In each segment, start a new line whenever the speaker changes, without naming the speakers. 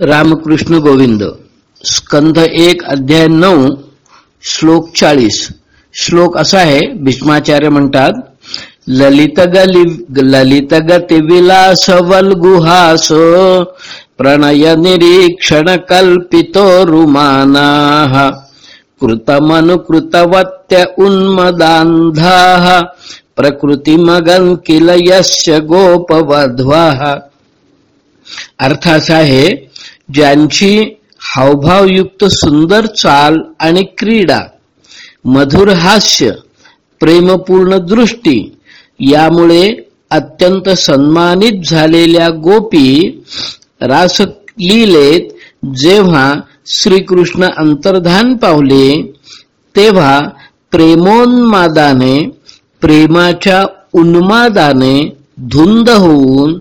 रामकृष्ण गोविंद स्कंध एक अध्याय नऊ श्लोक चाळीस. श्लोक असा आहे भीष्माचार्य म्हणतात ललित ललित गती विलास वल्गुहास प्रणय निरीक्षण कल्पितो रुमाना कृतमनुकृतवत्य उन्मदान्धाः प्रकृतिमगन किल यस्य गोपवध्वाः। अर्थ असा आहे ज्यांची हावभावयुक्त सुंदर चाल आणि क्रीडा मधुर हास्य प्रेमपूर्ण दृष्टी यामुळे अत्यंत सन्मानित झालेल्या गोपी रासलीलेत जेव्हा श्रीकृष्ण अंतर्धान पावले तेव्हा प्रेमोन्मादाने प्रेमाच्या उन्मादाने धुंद होऊन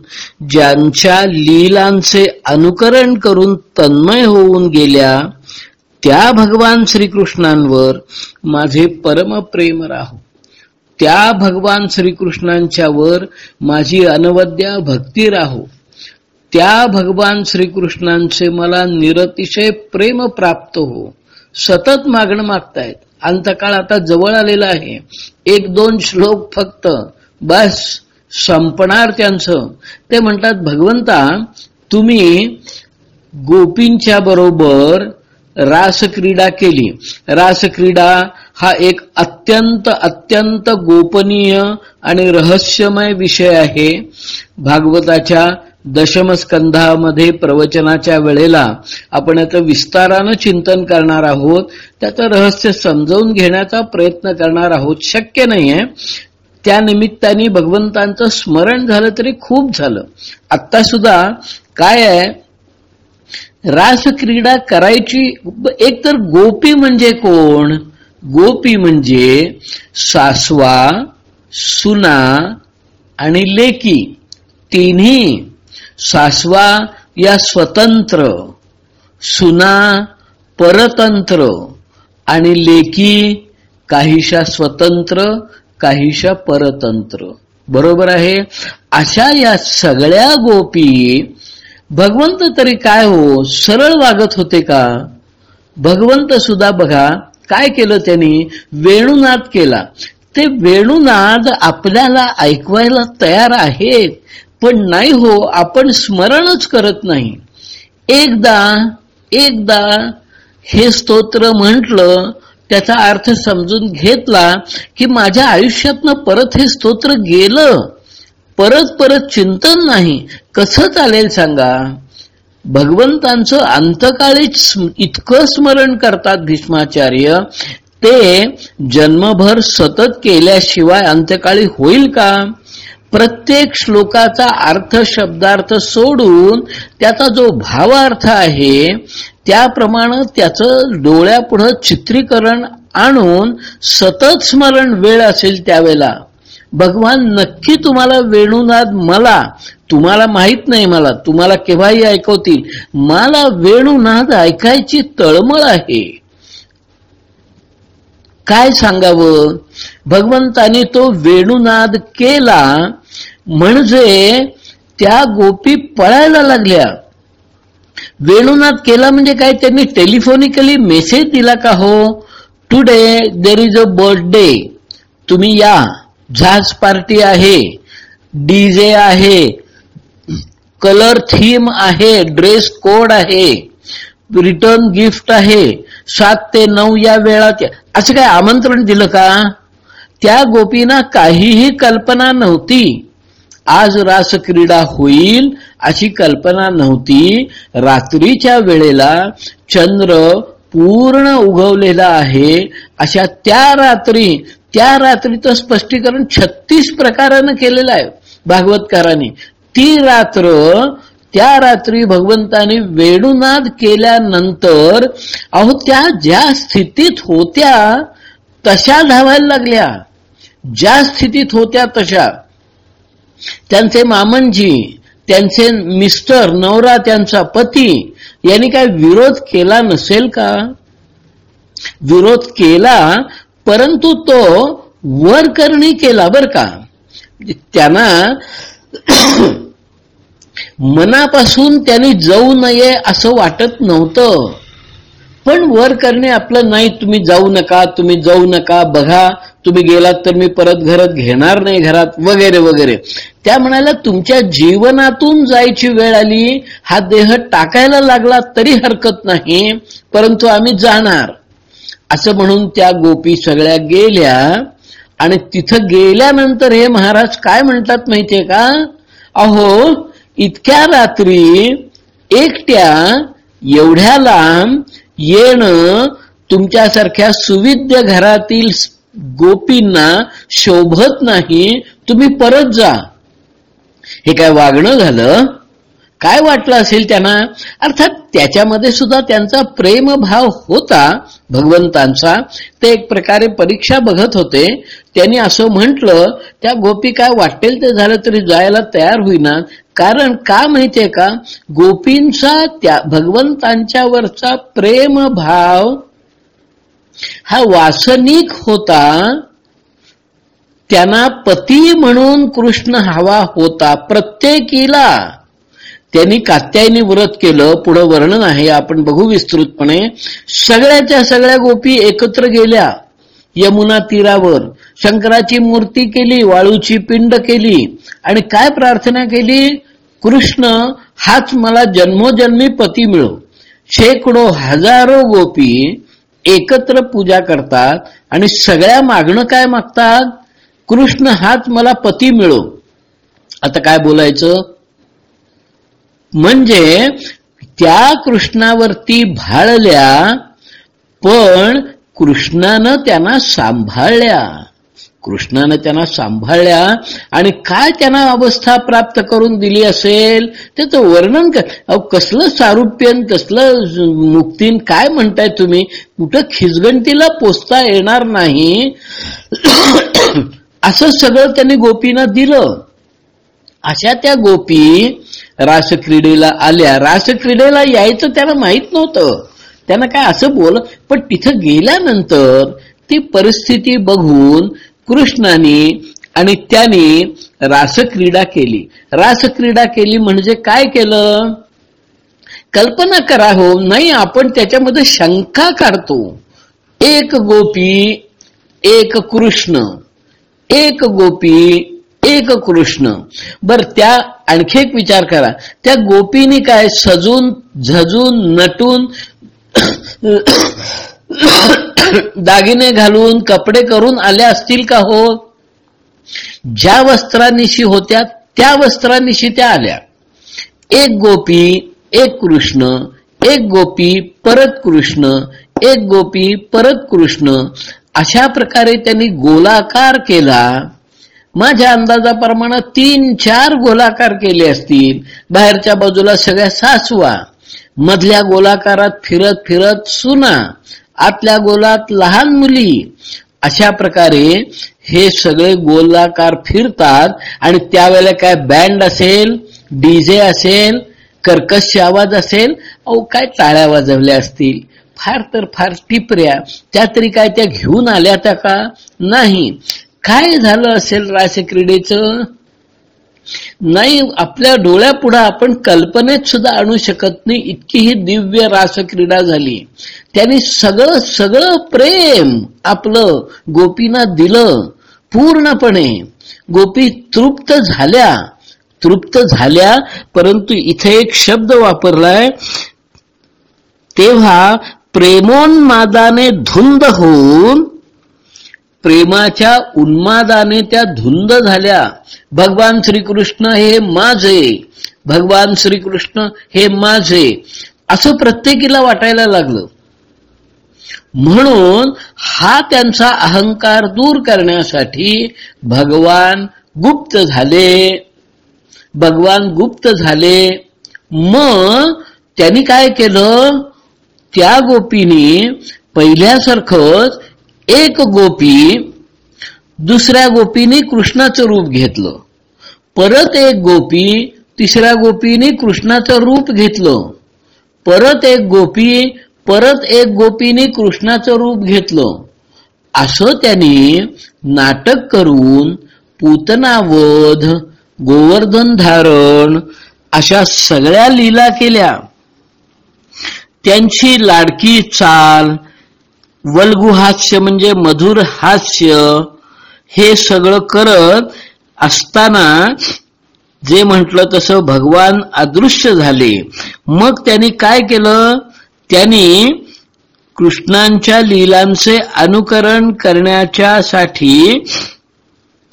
ज्यांच्या लीलांचे अनुकरण करून तन्मय होऊन गेल्या त्या भगवान श्रीकृष्णांवर माझे परमप्रेम राहो. त्या भगवान श्रीकृष्णांच्यावर माझी अनवद्या भक्ती राहो. त्या भगवान श्रीकृष्णांचे मला निरतिशय प्रेम प्राप्त हो. सतत मागणं मागतायत. अंतकाळ आता जवळ आलेला आहे. एक दोन श्लोक फक्त. बस. संपणार त्यांचं. ते म्हणतात भगवंता तुम्ही गोपींच्या बरोबर रासक्रीडा केली. रासक्रीडा हा एक अत्यंत अत्यंत गोपनीय आणि रहस्यमय विषय आहे. भागवताच्या दशमस्कंधामध्ये प्रवचनाच्या वेळेला आपण याचं विस्तारानं चिंतन करणार आहोत. त्याचं रहस्य समजावून घेण्याचा प्रयत्न करणार आहोत. शक्य नाहीये. त्या निमित्ताने भगवंतांचं स्मरण झालं तरी खूप झालं. आता सुद्धा काय आहे? रास क्रीडा करायची एक तर गोपी म्हणजे कोण? गोपी म्हणजे सासवा सुना आणि लेकी. तिन्ही सासवा या स्वतंत्र सुना परतंत्र आणि लेकी काहीशा स्वतंत्र काहीशा परतंत्र. बरोबर आहे? अशा या सगळ्या गोपी भगवंत तरी काय हो? सरळ वागत होते का? भगवंत सुद्धा बघा काय केलं त्यांनी? वेणुनाद केला. ते वेणुनाद आपल्याला ऐकवायला तयार आहेत पण नाही हो आपण स्मरणच करत नाही. एकदा एकदा हे स्तोत्र म्हटलं त्याचा अर्थ समजून घेतला की माझ्या आयुष्यातनं परत हे स्तोत्र गेलं. परत परत चिंतन नाही. कसं चालेल सांगा? भगवंतांचं अंतकाळी इतकं स्मरण करतात भीष्माचार्य. ते जन्मभर सतत केल्याशिवाय अंत्यकाळी होईल का? प्रत्येक श्लोकाचा अर्थ शब्दार्थ सोडून त्याचा जो भावार्थ आहे त्याप्रमाणे त्याचं डोळ्यापुढं चित्रीकरण आणून सतत स्मरण वेळ असेल त्यावेळेला. भगवान नक्की तुम्हाला वेणुनाद मला तुम्हाला माहीत नाही मला तुम्हाला केव्हाही ऐकवतील. मला वेणुनाद ऐकायची तळमळ आहे. काय सांगावं? भगवंतानी तो वेणुनाद केला म्हणजे त्या गोपी पळायला लागल्या. वेणुनाद केला म्हणजे काय? त्यांनी टेलिफोनिकली मेसेज दिला का हो? Today there is a birthday तुम्ही या. झाज पार्टी आहे. डीजे आहे. कलर थीम आहे. ड्रेस कोड आहे. रिटर्न गिफ्ट आहे. सात ते नऊ या वेळात असं काय आमंत्रण दिलं का? त्या गोपीना काहीही कल्पना नव्हती. आज रास क्रीडा होईल अशी कल्पना नव्हती. रात्रीच्या वेळेला चंद्र पूर्ण उगवलेला आहे. अशा त्या रात्री त्या रात्रीचं स्पष्टीकरण छत्तीस प्रकारानं केलेलं आहे भागवतकारांनी. ती रात्र त्या रात्री भगवंताने वेणुनाद केल्यानंतर अहो त्या ज्या स्थितीत होत्या तशा धावायला लागल्या. ज्या स्थितीत होत्या तशा. त्यांचे मामनजी त्यांचे मिस्टर नवरा त्यांचा पती यांनी काय विरोध केला नसेल का? विरोध केला परंतु तो वर करणी केला बर का? त्यांना मनापासून त्यांनी जाऊ नये असं वाटत नव्हतं. पण वर करणे आपलं नाही तुम्ही जाऊ नका तुम्ही जाऊ नका बघा तुम्ही गेलात तर मी परत घरात घेणार नाही घरात वगैरे वगैरे. त्या म्हणाल्या तुमच्या जीवनातून जायची वेळ आली हा देह टाकायला लागला तरी हरकत नाही परंतु आम्ही जाणार. असं म्हणून त्या गोपी सगळ्या गेल्या आणि तिथं गेल्यानंतर हे महाराज काय म्हणतात माहितीये का? अहो इतक्या रात्री एकट्या एवढ्या लांब येणं तुमच्यासारख्या सुविद्य घरातील गोपींना शोभत नाही. तुम्ही परत जा. हे काय वागणं झालं? काय वाटलं असेल त्यांना? अर्थात त्याच्यामध्ये सुद्धा त्यांचा प्रेमभाव होता भगवंतांचा. ते एक प्रकारे परीक्षा बघत होते. त्यांनी असं म्हटलं त्या गोपी काय वाटेल ते झालं तरी जायला तयार होईना. कारण का माहितीये का? गोपींचा त्या भगवंतांच्या वरचा प्रेमभाव हा वासनिक होता. त्यांना पती म्हणून कृष्ण हवा होता प्रत्येकीला. त्यांनी कात्यायनी व्रत केलं पुढं वर्णन आहे आपण बघू विस्तृतपणे. सगळ्याच्या सगळ्या गोपी एकत्र गेल्या. यमुना तीरावर. शंकराची मूर्ती केली वाळूची पिंड केली. आणि काय प्रार्थना केली? कृष्ण हाच मला जन्मोजन्मी पती मिळो. शेकडो हजारो गोपी एकत्र पूजा करतात आणि सगळ्या मागणं काय मागतात? कृष्ण हाच मला पती मिळो. आता काय बोलायचं? म्हणजे त्या कृष्णावरती भाळल्या पण कृष्णानं त्यांना सांभाळल्या. कृष्णानं त्यांना सांभाळल्या आणि काय त्यांना अवस्था प्राप्त करून दिली असेल त्याचं वर्णन कर कसलं सारुप्यन कसलं मुक्तीन काय म्हणताय तुम्ही? कुठं खिचगंटीला पोचता येणार नाही? असं सगळं त्यांनी गोपीना दिलं. अशा त्या गोपी रासक्रीडेला आल्या. रासक्रीडेला यायचं त्यांना माहीत नव्हतं. त्यांना काय असं बोल पण तिथं गेल्यानंतर ती परिस्थिती बघून कृष्णाने आणि त्याने रासक्रीडा केली. रासक्रीडा केली म्हणजे काय केलं? कल्पना करा हो नाही आपण त्याच्यामध्ये शंका काढतो. एक गोपी एक कृष्ण एक गोपी एक कृष्ण. बर त्या आणखी एक विचार करा. त्या गोपीनी काय सजून झजून नटून दागिने घालून कपडे करून आल्या असतील का हो? ज्या वस्त्रांनिशी होत्या त्या वस्त्रांनिशी त्या आल्या. एक गोपी एक कृष्ण एक गोपी परत कृष्ण एक गोपी परत कृष्ण. अशा प्रकारे त्यांनी गोलाकार केला. माझ्या अंदाजाप्रमाणे तीन चार गोलाकार केले असतील. बाहेरच्या बाजूला सगळ्या सासवा मधल्या गोलाकारात फिरत फिरत सुना. आतल्या गोलात लहान मुली. अशा प्रकारे हे सगळे गोलाकार फिरतात आणि त्यावेळेला काय बँड असेल डीजे असेल कर्कश आवाज असेल अहो काय टाळ्या वाजवल्या असतील. फार तर फार टिपऱ्या. त्या तरी काय त्या घेऊन आल्या त्या का? नाही. काय झालं असेल रासक्रीडेचं नाही आपल्या डोळ्यापुढे आपण कल्पनेत सुद्धा आणू शकत नाही. इतकी ही दिव्य रासक्रीडा झाली. त्यांनी सगळं सगळं प्रेम आपलं गोपीना दिलं पूर्णपणे. गोपी तृप्त झाल्या. तृप्त झाल्या परंतु इथे एक शब्द वापरलाय. तेव्हा प्रेमोन्मादाने धुंद होऊन प्रेमाच्या उन्मादाने त्या धुंद झाल्या. भगवान श्रीकृष्ण हे माझे. भगवान श्रीकृष्ण हे माझे. असं प्रत्येकीला वाटायला लागलं. म्हणून हा त्यांचा अहंकार दूर करण्यासाठी भगवान गुप्त झाले. भगवान गुप्त झाले. मग त्यांनी काय केलं? त्या गोपीने पहिल्यासारखंच एक गोपी दुसऱ्या गोपीने कृष्णाचं रूप घेतलं. परत एक गोपी तिसऱ्या गोपीने कृष्णाचं रूप घेतलं. परत एक गोपी परत एक गोपीने कृष्णाचं रूप घेतलं. असं त्यांनी नाटक करून पूतनावध गोवर्धन धारण अशा सगळ्या लीला केल्या. त्यांची लाडकी चाल वल्गु हास्य म्हणजे मधुर हास्य हे सगळं करत असताना जे म्हटलं तसं भगवान अदृश्य झाले. मग त्यांनी काय केलं? त्यांनी कृष्णांच्या लीलांचे अनुकरण करण्याच्या साठी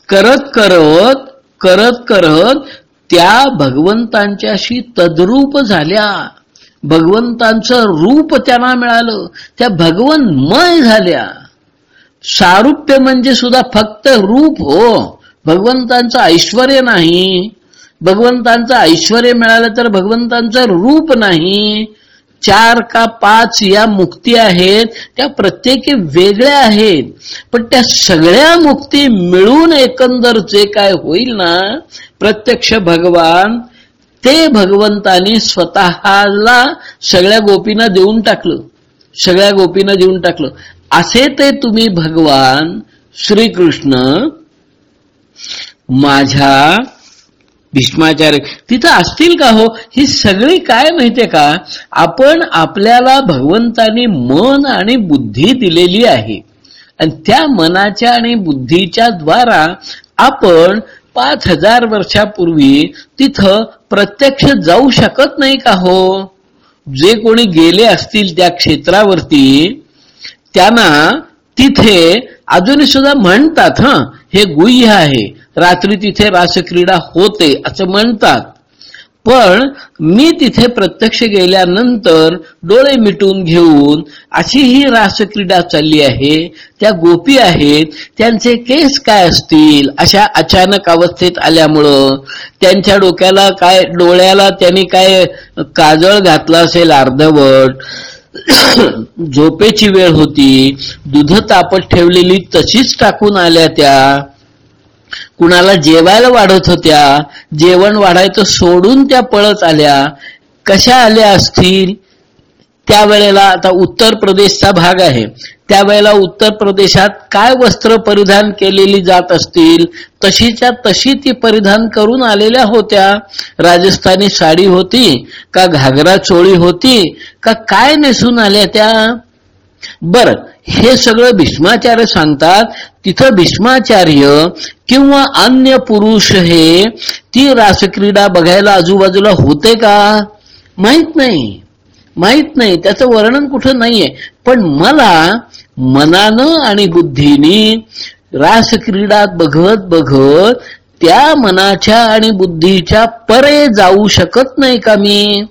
करत करत करत करत त्या भगवंतांच्याशी तद्रूप झाल्या. भगवंतांचं रूप त्यांना मिळालं. त्या भगवनमय झाल्या. सारुप्य म्हणजे सुद्धा फक्त रूप हो. भगवंतांचं ऐश्वर नाही. भगवंतांचं ऐश्वर मिळालं तर भगवंतांचं रूप नाही. चार का पाच या मुक्ती आहेत त्या प्रत्येकी वेगळ्या आहेत. पण त्या सगळ्या मुक्ती मिळून एकंदर जे काय होईल ना? प्रत्यक्ष भगवान ते भगवंतानी स्वतःला सगळ्या गोपींना देऊन टाकलं. सगळ्या गोपींना देऊन टाकलं. असे ते तुम्ही भगवान श्रीकृष्ण माझ्या भीष्माचार्य. तिथं असतील का हो? ही सगळी काय माहितीये का? आपण आपल्याला भगवंतानी मन आणि बुद्धी दिलेली आहे. आणि त्या मनाच्या आणि बुद्धीच्या द्वारा आपण पाच हजार वर्षापूर्वी तिथं प्रत्यक्ष जाऊ शकत नाही का हो? जे कोणी गेले असतील त्या क्षेत्रावरती त्यांना तिथे अजून सुद्धा म्हणतात हा हे गुह्य आहे. रात्री तिथे रासक्रीडा होते असं म्हणतात. पण मी तिथे प्रत्यक्ष गेल्यानंतर डोळे मिटून घेऊन अशी ही रासक्रीडा चालली आहे त्या गोपी आहेत त्यांचे केस काय असतील अशा अचानक अवस्थेत आल्यामुळं त्यांच्या डोक्याला काय डोळ्याला त्यांनी काय काजळ घातला असेल अर्धवट झोपेची वेळ होती दुध तापत ठेवलेली तशीच टाकून आल्या त्या. कुणाला जेवायला वाढत होत्या जेवण वाढायचं सोडून त्या पळत आल्या. कशा आल्या असतील? त्यावेळेला आता उत्तर प्रदेशचा भाग आहे. त्यावेळेला उत्तर प्रदेशात काय वस्त्र परिधान केलेली जात असतील? तशीच्या तशी ती परिधान करून आलेल्या होत्या. राजस्थानी साडी होती का घागरा चोळी होती का काय नेसून आल्या त्या? बर हे सगळं भीष्माचार्य सांगतात तिथं भीष्माचार्य किंवा अन्य पुरुष हे ती रासक्रीडा बघायला आजूबाजूला होते का? माहीत नाही. माहीत नाही. त्याचं वर्णन कुठं नाहीये. पण मला मनानं आणि बुद्धीनी रासक्रीडा बघत बघत त्या मनाच्या आणि बुद्धीच्या परे जाऊ शकत नाही का मी?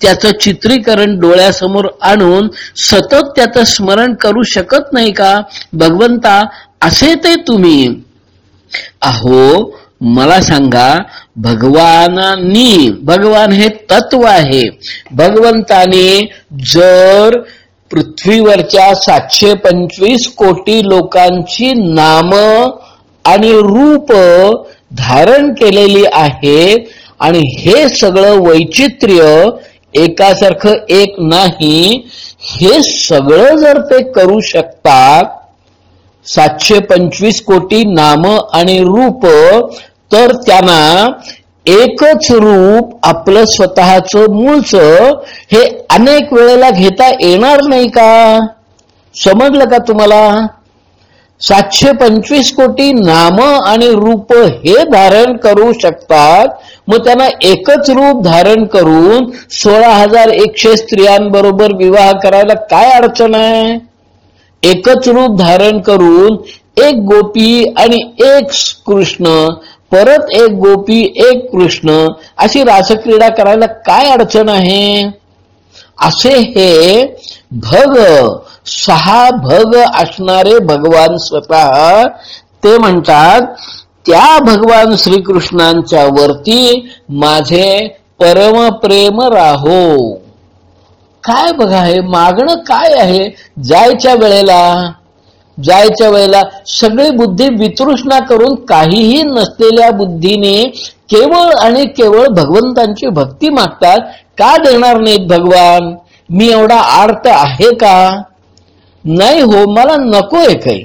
त्याचं चित्रीकरण डोळ्यासमोर आणून सतत त्याचं स्मरण करू शकत नाही का? भगवंता असे ते तुम्ही. अहो मला सांगा भगवानांनी भगवान हे तत्व आहे. भगवंताने जर पृथ्वीवरच्या सातशे पंचवीस कोटी लोकांची नाम आणि रूप धारण केलेली आहेत आणि हे सगळं वैचित्र्य एकासारखं एक नाही हे सगळं जर ते करू शकतात सातशे पंचवीस कोटी नाम आणि रूप तर त्यांना एकच रूप आपलं स्वतःच मूळच हे अनेक वेळेला घेता येणार नाही का? समजलं का तुम्हाला? सातशे पंचवीस कोटी नाम आणि रूप हे धारण करू शकतात. मग त्यांना एकच रूप धारण करून सोळा हजार एकशे स्त्रियांबरोबर विवाह करायला काय अडचण आहे? एकच रूप धारण करून एक गोपी आणि एक कृष्ण परत एक गोपी एक कृष्ण अशी रासक्रीडा करायला काय अडचण आहे? असे हे भग सहा भग असणारे भगवान स्वतः ते म्हणतात त्या भगवान श्रीकृष्णांच्या वरती माझे परम प्रेम राहो. काय बघा हे मागणं काय आहे? जायच्या वेळेला जायच्या वेळेला सगळी बुद्धी वितृष्णा करून काहीही नसलेल्या बुद्धीने केवळ आणि केवळ भगवंतांची भक्ती मागतात. का देणार नाहीत भगवान? मी एवढा आर्त आहे का? नाही हो मला नकोय काही.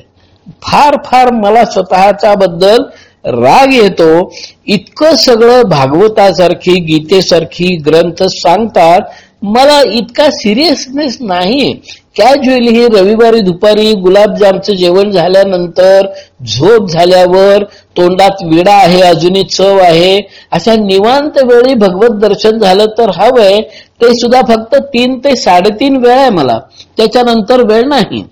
फार फार मला स्वतःच्या बद्दल राग येतो. इतकं सगळं भागवतासारखी गीतेसारखी ग्रंथ सांगतात. मला इतका सिरियसनेस नाही. कॅज्युअली ही रविवारी दुपारी गुलाबजामचं जेवण झाल्यानंतर झोप झाल्यावर तोंडात विडा आहे अजूनही चव आहे अशा निवांत वेळी भगवत दर्शन झालं तर हवंय ते सुद्धा फक्त तीन ते साडेतीन वेळ आहे मला. त्याच्यानंतर वेळ नाही.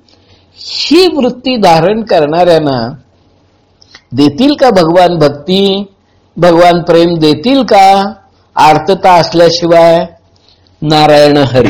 ही वृत्ती धारण करणाऱ्यांना देतील का भगवान भक्ती? भगवान प्रेम देतील का? आर्तता असल्याशिवाय नारायण हरी.